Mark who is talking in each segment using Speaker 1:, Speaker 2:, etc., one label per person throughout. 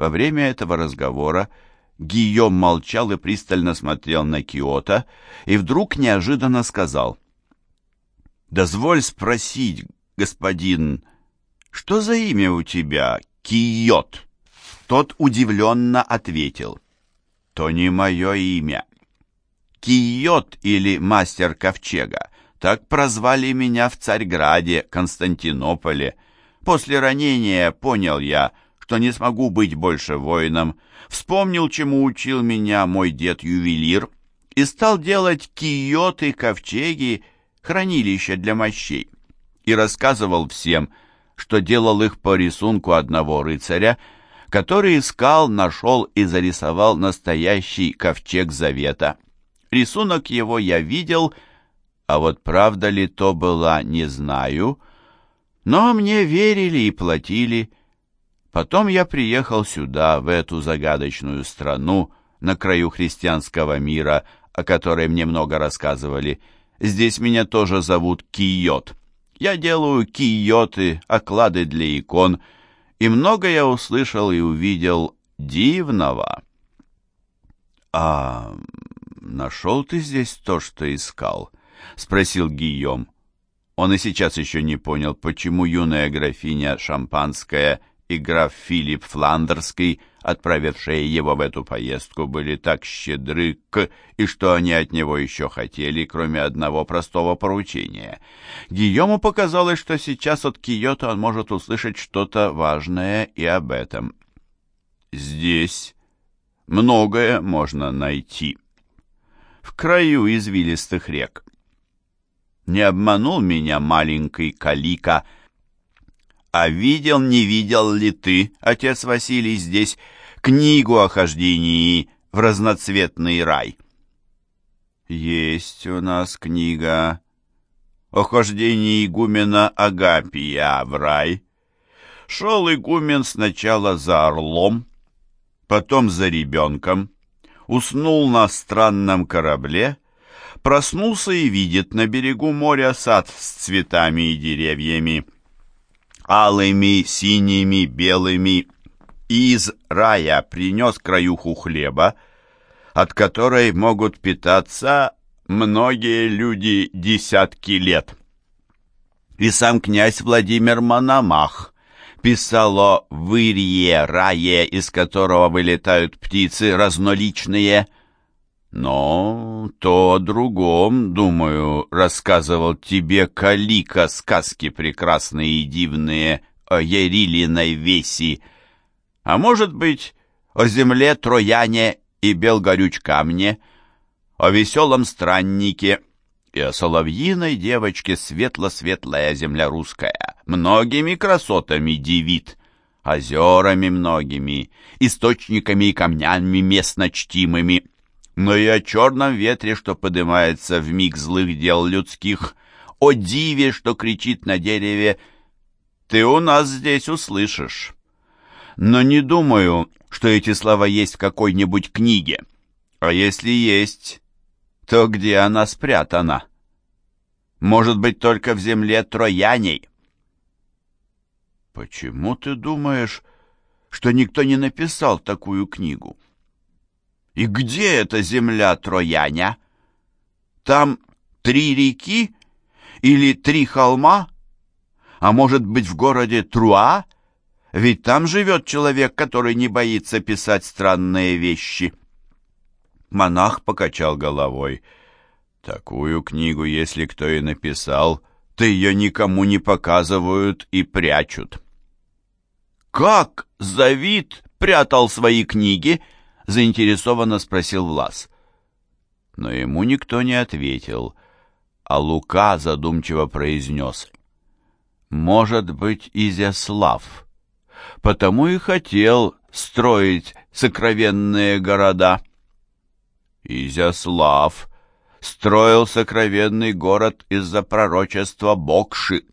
Speaker 1: Во время этого разговора Гийом молчал и пристально смотрел на Киота, и вдруг неожиданно сказал, «Дозволь спросить, господин, что за имя у тебя, Киот?» Тот удивленно ответил, «То не мое имя. Киот или мастер ковчега, так прозвали меня в Царьграде, Константинополе. После ранения понял я, что не смогу быть больше воином, вспомнил, чему учил меня мой дед-ювелир, и стал делать киоты, ковчеги, хранилища для мощей. И рассказывал всем, что делал их по рисунку одного рыцаря, который искал, нашел и зарисовал настоящий ковчег завета. Рисунок его я видел, а вот правда ли то была, не знаю, но мне верили и платили, Потом я приехал сюда, в эту загадочную страну, на краю христианского мира, о которой мне много рассказывали. Здесь меня тоже зовут Киот. Я делаю киоты, оклады для икон, и много я услышал и увидел дивного. «А нашел ты здесь то, что искал?» — спросил Гийом. Он и сейчас еще не понял, почему юная графиня Шампанская и граф Филипп Фландерский, отправившие его в эту поездку, были так щедры к, и что они от него еще хотели, кроме одного простого поручения. Гийому показалось, что сейчас от Киота он может услышать что-то важное и об этом. «Здесь многое можно найти. В краю извилистых рек. Не обманул меня маленький Калика — а видел, не видел ли ты, отец Василий, здесь книгу о хождении в разноцветный рай? Есть у нас книга о хождении игумена Агапия в рай. Шел игумен сначала за орлом, потом за ребенком, уснул на странном корабле, проснулся и видит на берегу моря сад с цветами и деревьями, алыми, синими, белыми, из рая принес краюху хлеба, от которой могут питаться многие люди десятки лет. И сам князь Владимир Мономах писал о вырье рае, из которого вылетают птицы разноличные – но то о другом, думаю, рассказывал тебе Калика сказки прекрасные и дивные о Ерилиной веси. А может быть, о земле Трояне и Белгорюч камне, о веселом страннике и о соловьиной девочке светло-светлая земля русская, многими красотами дивит, озерами многими, источниками и камнями местно чтимыми, но и о черном ветре, что поднимается в миг злых дел людских, о диве, что кричит на дереве, ты у нас здесь услышишь. Но не думаю, что эти слова есть в какой-нибудь книге. А если есть, то где она спрятана? Может быть, только в земле Трояней? Почему ты думаешь, что никто не написал такую книгу? И где эта земля Трояня? Там три реки или три холма? А может быть, в городе Труа? Ведь там живет человек, который не боится писать странные вещи. Монах покачал головой. Такую книгу, если кто и написал, то ее никому не показывают и прячут. Как Завид прятал свои книги? Заинтересованно спросил Влас. Но ему никто не ответил, а Лука задумчиво произнес. «Может быть, Изяслав, потому и хотел строить сокровенные города». Изяслав строил сокровенный город из-за пророчества Бокши.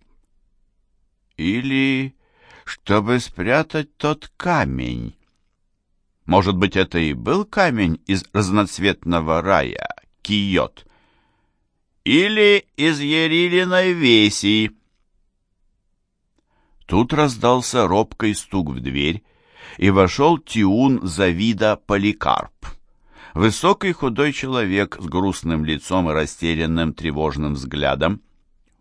Speaker 1: Или чтобы спрятать тот камень, может быть, это и был камень из разноцветного рая, киот? Или из Ерилиной веси? Тут раздался робкий стук в дверь, и вошел Тиун Завида Поликарп. Высокий худой человек с грустным лицом и растерянным тревожным взглядом.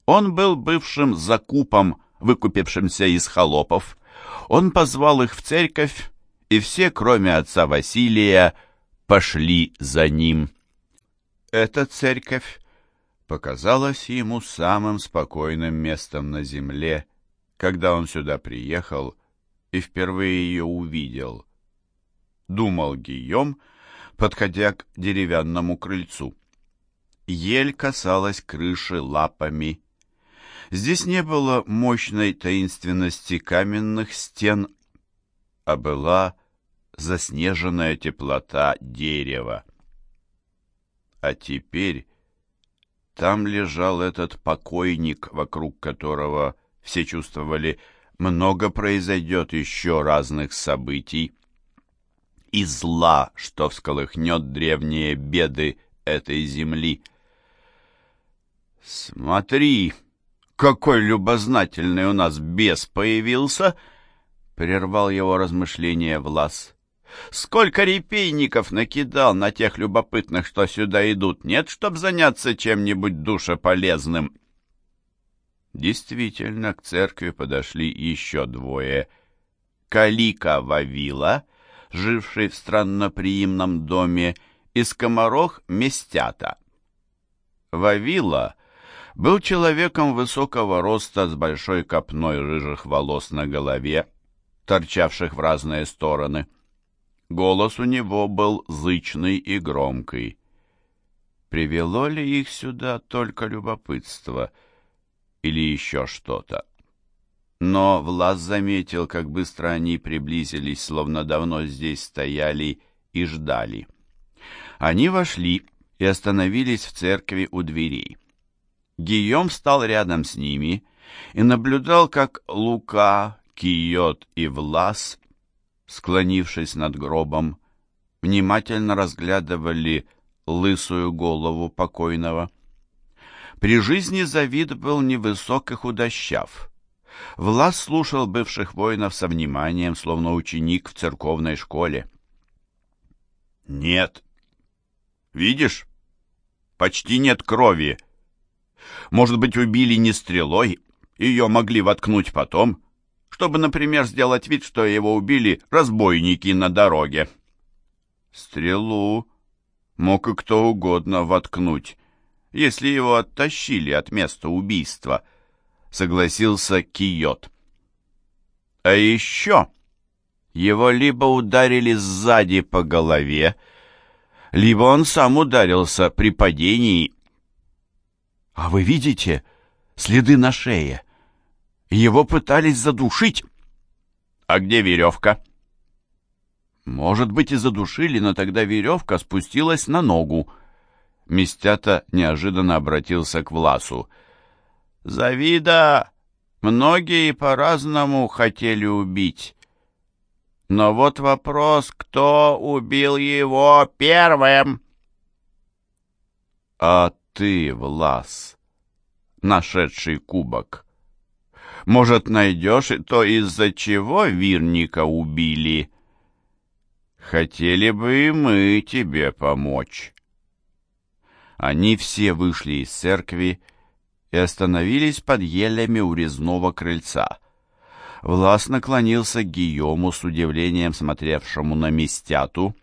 Speaker 1: Он был бывшим закупом, выкупившимся из холопов. Он позвал их в церковь, и все, кроме отца Василия, пошли за ним. Эта церковь показалась ему самым спокойным местом на земле, когда он сюда приехал и впервые ее увидел. Думал Гийом, подходя к деревянному крыльцу. Ель касалась крыши лапами. Здесь не было мощной таинственности каменных стен, а была заснеженная теплота дерева. А теперь там лежал этот покойник, вокруг которого все чувствовали, много произойдет еще разных событий и зла, что всколыхнет древние беды этой земли. «Смотри, какой любознательный у нас бес появился!» — прервал его размышления Влас. Сколько репейников накидал на тех любопытных, что сюда идут, нет, чтоб заняться чем-нибудь душеполезным. Действительно, к церкви подошли еще двое. Калика Вавила, живший в странноприимном доме, и скоморох Местята. Вавила был человеком высокого роста с большой копной рыжих волос на голове, торчавших в разные стороны. Голос у него был зычный и громкий. Привело ли их сюда только любопытство или еще что-то? Но Влас заметил, как быстро они приблизились, словно давно здесь стояли и ждали. Они вошли и остановились в церкви у дверей. Гийом встал рядом с ними и наблюдал, как Лука, Киот и Влас склонившись над гробом, внимательно разглядывали лысую голову покойного. При жизни Завид был невысок и худощав. Влас слушал бывших воинов со вниманием, словно ученик в церковной школе. «Нет. Видишь? Почти нет крови. Может быть, убили не стрелой, ее могли воткнуть потом, чтобы, например, сделать вид, что его убили разбойники на дороге. Стрелу мог и кто угодно воткнуть, если его оттащили от места убийства, согласился Киот. А еще его либо ударили сзади по голове, либо он сам ударился при падении. А вы видите следы на шее? Его пытались задушить. А где веревка? Может быть, и задушили, но тогда веревка спустилась на ногу. Местята неожиданно обратился к Власу. «Завида многие по-разному хотели убить. Но вот вопрос, кто убил его первым?» «А ты, Влас, нашедший кубок, может, найдешь и то, из-за чего Вирника убили. Хотели бы и мы тебе помочь. Они все вышли из церкви и остановились под елями у резного крыльца. Влас наклонился к Гийому с удивлением смотревшему на Местяту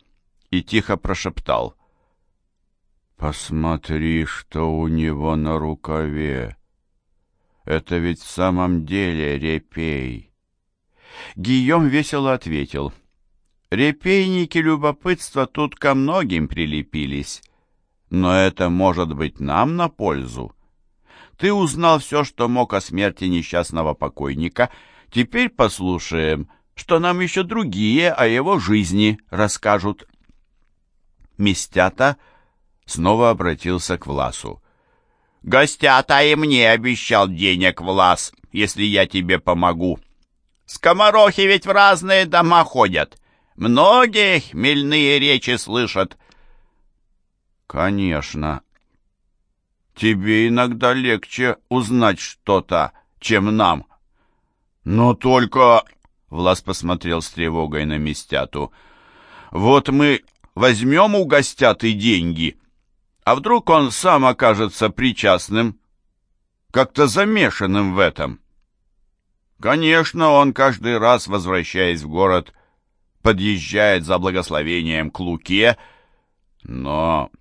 Speaker 1: и тихо прошептал. «Посмотри, что у него на рукаве!» Это ведь в самом деле репей. Гийом весело ответил. Репейники любопытства тут ко многим прилепились. Но это может быть нам на пользу. Ты узнал все, что мог о смерти несчастного покойника. Теперь послушаем, что нам еще другие о его жизни расскажут. Местята снова обратился к Власу. Гостята и мне обещал денег Влас, если я тебе помогу. Скоморохи ведь в разные дома ходят. Многие хмельные речи слышат. Конечно. Тебе иногда легче узнать что-то, чем нам. Но только Влас посмотрел с тревогой на Местяту. «Вот мы возьмем у гостяты деньги, а вдруг он сам окажется причастным, как-то замешанным в этом?» Конечно, он каждый раз, возвращаясь в город, подъезжает за благословением к Луке, но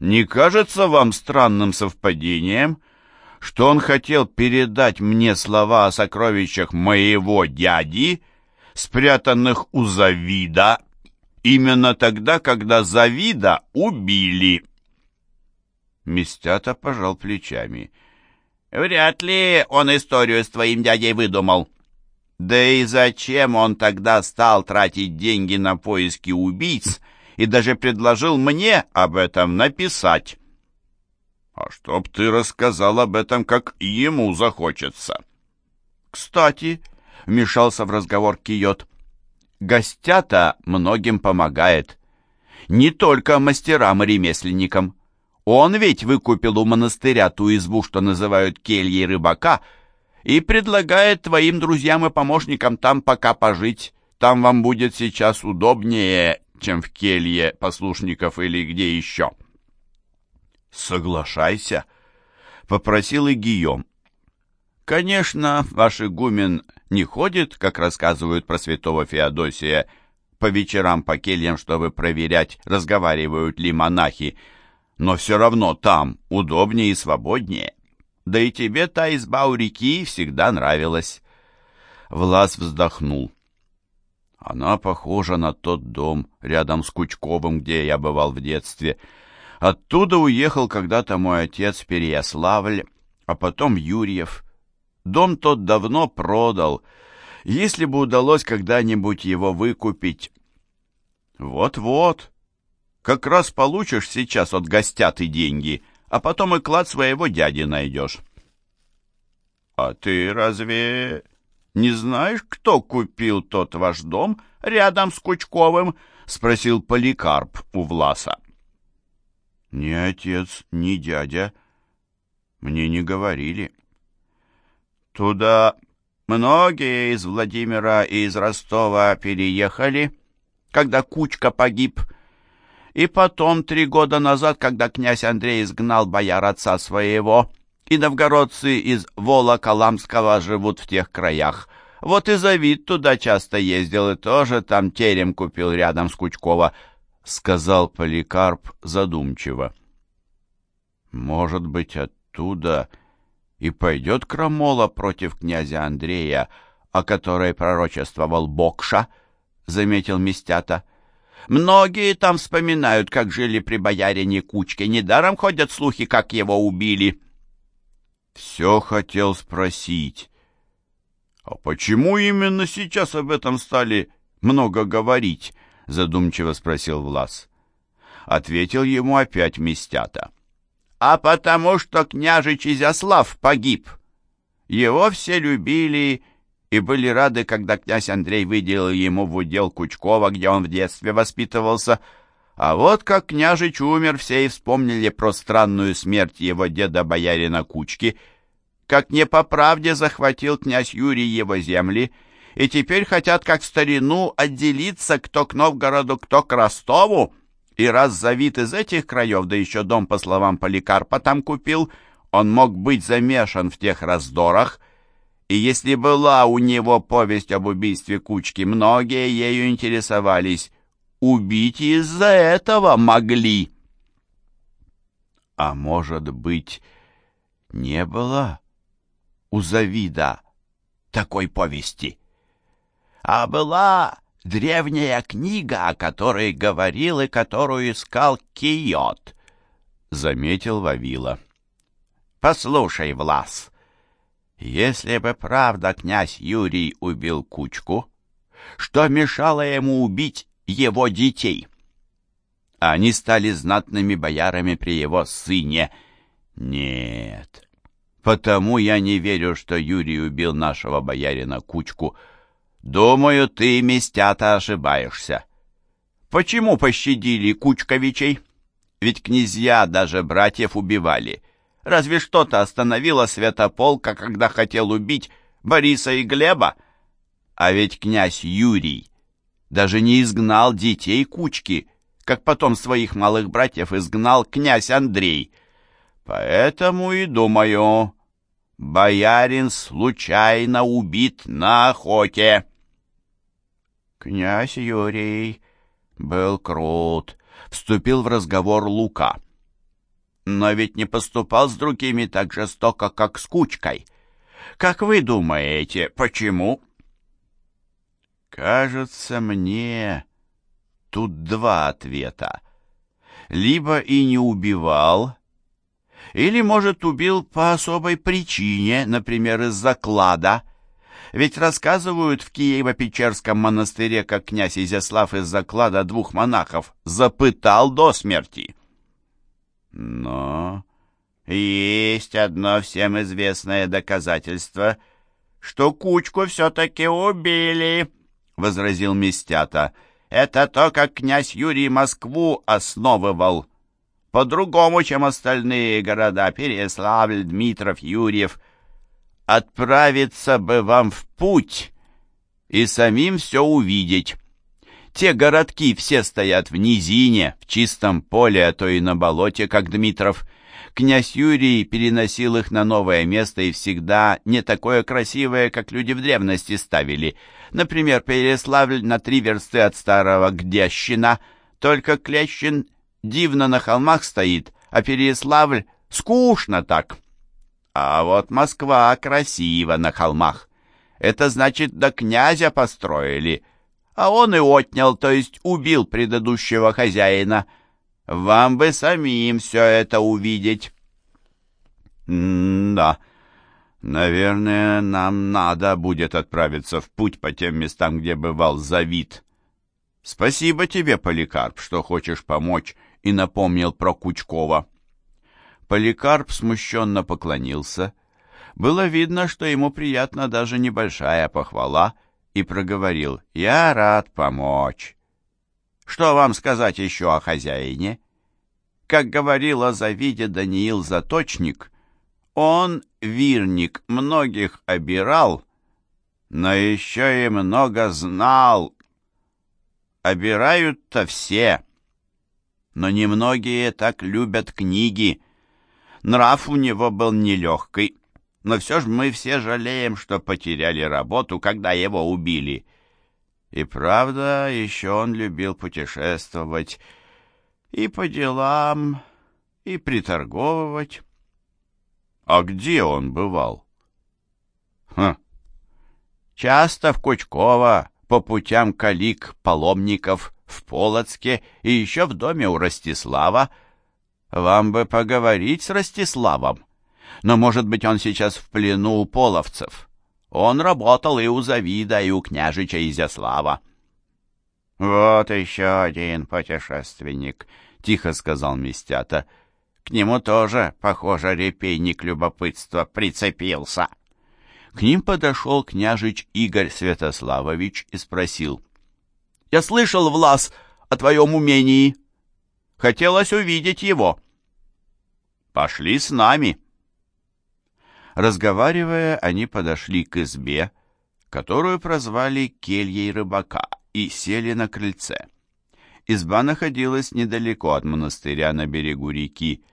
Speaker 1: не кажется вам странным совпадением, что он хотел передать мне слова о сокровищах моего дяди, спрятанных у Завида, именно тогда, когда Завида убили. Местята пожал плечами. Вряд ли он историю с твоим дядей выдумал. Да и зачем он тогда стал тратить деньги на поиски убийц и даже предложил мне об этом написать? А чтоб ты рассказал об этом, как ему захочется. Кстати, вмешался в разговор Киот, гостята многим помогает. Не только мастерам и ремесленникам. Он ведь выкупил у монастыря ту избу, что называют кельей рыбака, и предлагает твоим друзьям и помощникам там пока пожить. Там вам будет сейчас удобнее, чем в келье послушников или где еще. «Соглашайся», — попросил и Гийом. «Конечно, ваш игумен не ходит, как рассказывают про святого Феодосия, по вечерам по кельям, чтобы проверять, разговаривают ли монахи, но все равно там удобнее и свободнее. Да и тебе та изба у реки всегда нравилась». Влас вздохнул. Она похожа на тот дом рядом с Кучковым, где я бывал в детстве, — Оттуда уехал когда-то мой отец в Переяславль, а потом Юрьев. Дом тот давно продал. Если бы удалось когда-нибудь его выкупить... Вот-вот. Как раз получишь сейчас от гостят и деньги, а потом и клад своего дяди найдешь. А ты разве не знаешь, кто купил тот ваш дом рядом с Кучковым? Спросил Поликарп у Власа. Ни отец, ни дядя мне не говорили. Туда многие из Владимира и из Ростова переехали, когда Кучка погиб, и потом три года назад, когда князь Андрей изгнал бояр отца своего, и новгородцы из Волоколамского живут в тех краях. Вот и Завид туда часто ездил и тоже там терем купил рядом с Кучкова —— сказал Поликарп задумчиво. «Может быть, оттуда и пойдет крамола против князя Андрея, о которой пророчествовал Бокша?» — заметил Местята. «Многие там вспоминают, как жили при боярине Кучке. Недаром ходят слухи, как его убили». «Все хотел спросить. А почему именно сейчас об этом стали много говорить?» — задумчиво спросил Влас. Ответил ему опять Местята. «А потому что княжич Изяслав погиб. Его все любили и были рады, когда князь Андрей выделил ему в удел Кучкова, где он в детстве воспитывался. А вот как княжич умер, все и вспомнили про странную смерть его деда-боярина Кучки, как не по правде захватил князь Юрий его земли, и теперь хотят, как в старину, отделиться кто к Новгороду, кто к Ростову. И раз Завид из этих краев, да еще дом, по словам Поликарпа, там купил, он мог быть замешан в тех раздорах. И если была у него повесть об убийстве Кучки, многие ею интересовались. Убить из-за этого могли. А может быть, не было у Завида такой повести? а была древняя книга, о которой говорил и которую искал Киот, — заметил Вавила. Послушай, Влас, если бы правда князь Юрий убил Кучку, что мешало ему убить его детей? Они стали знатными боярами при его сыне. Нет, потому я не верю, что Юрий убил нашего боярина Кучку, — Думаю, ты, Местята, ошибаешься. Почему пощадили Кучковичей? Ведь князья даже братьев убивали. Разве что-то остановило Святополка, когда хотел убить Бориса и Глеба? А ведь князь Юрий даже не изгнал детей кучки, как потом своих малых братьев изгнал князь Андрей. Поэтому и думаю, боярин случайно убит на охоте. Князь Юрий был крут, вступил в разговор Лука. Но ведь не поступал с другими так жестоко, как с кучкой. Как вы думаете, почему? Кажется мне, тут два ответа. Либо и не убивал, или, может, убил по особой причине, например, из-за клада. Ведь рассказывают в Киево-Печерском монастыре, как князь Изяслав из-за клада двух монахов запытал до смерти. Но есть одно всем известное доказательство, что кучку все-таки убили, — возразил Мистята. Это то, как князь Юрий Москву основывал. По-другому, чем остальные города Переславль, Дмитров, Юрьев. Отправиться бы вам в путь и самим все увидеть. Те городки все стоят в низине, в чистом поле, а то и на болоте, как Дмитров. Князь Юрий переносил их на новое место и всегда не такое красивое, как люди в древности ставили. Например, Переславль на три версты от старого Гдящина, только Клещин дивно на холмах стоит, а Переславль скучно так. А вот Москва красиво на холмах. Это значит, до князя построили, а он и отнял, то есть убил предыдущего хозяина. Вам бы самим все это увидеть. М-да, наверное, нам надо будет отправиться в путь по тем местам, где бывал Завид. Спасибо тебе, Поликарп, что хочешь помочь и напомнил про Кучкова. Поликарп смущенно поклонился. Было видно, что ему приятна даже небольшая похвала — и проговорил «Я рад помочь». «Что вам сказать еще о хозяине?» Как говорил о Завиде Даниил Заточник, он, вирник, многих обирал, но еще и много знал. Обирают-то все, но немногие так любят книги. Нрав у него был нелегкий, но все же мы все жалеем, что потеряли работу, когда его убили. И правда, еще он любил путешествовать и по делам, и приторговывать. А где он бывал? Хм. Часто в Кучково, по путям калик, паломников, в Полоцке и еще в доме у Ростислава. Вам бы поговорить с Ростиславом но, может быть, он сейчас в плену у половцев. Он работал и у Завида, и у княжича Изяслава. «Вот еще один путешественник», — тихо сказал Мистята. «К нему тоже, похоже, репейник любопытства прицепился». К ним подошел княжич Игорь Святославович и спросил. «Я слышал, Влас, о твоем умении. Хотелось увидеть его». «Пошли с нами», Разговаривая, они подошли к избе, которую прозвали кельей рыбака, и сели на крыльце. Изба находилась недалеко от монастыря на берегу реки.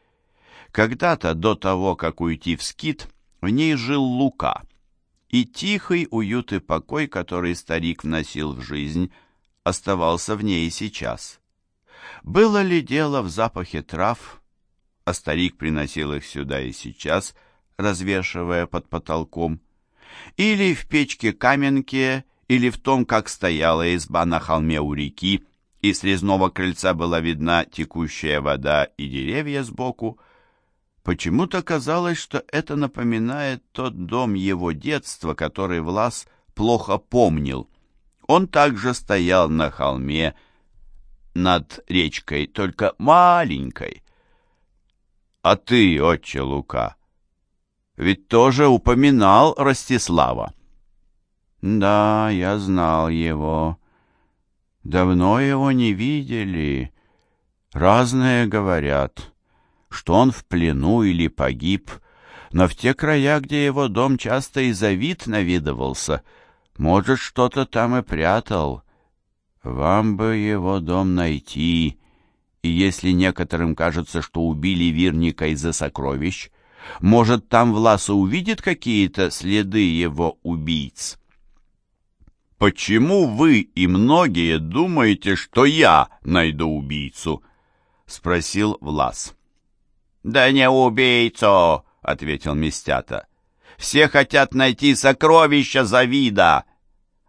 Speaker 1: Когда-то, до того, как уйти в скит, в ней жил Лука, и тихий уют и покой, который старик вносил в жизнь, оставался в ней и сейчас. Было ли дело в запахе трав, а старик приносил их сюда и сейчас — развешивая под потолком, или в печке-каменке, или в том, как стояла изба на холме у реки, и с резного крыльца была видна текущая вода и деревья сбоку, почему-то казалось, что это напоминает тот дом его детства, который Влас плохо помнил. Он также стоял на холме над речкой, только маленькой. «А ты, отче Лука, ведь тоже упоминал Ростислава. Да, я знал его. Давно его не видели. Разные говорят, что он в плену или погиб, но в те края, где его дом часто и завид навидывался, Может, что-то там и прятал. Вам бы его дом найти. И если некоторым кажется, что убили Вирника из-за сокровищ, может, там Власа увидит какие-то следы его убийц? «Почему вы и многие думаете, что я найду убийцу?» — спросил Влас. «Да не убийцу!» — ответил Мистята. «Все хотят найти сокровища Завида,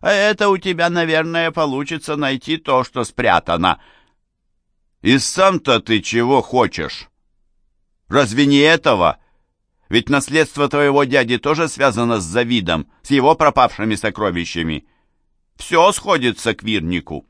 Speaker 1: а это у тебя, наверное, получится найти то, что спрятано». «И сам-то ты чего хочешь? Разве не этого? Ведь наследство твоего дяди тоже связано с Завидом, с его пропавшими сокровищами. Все сходится к Вирнику».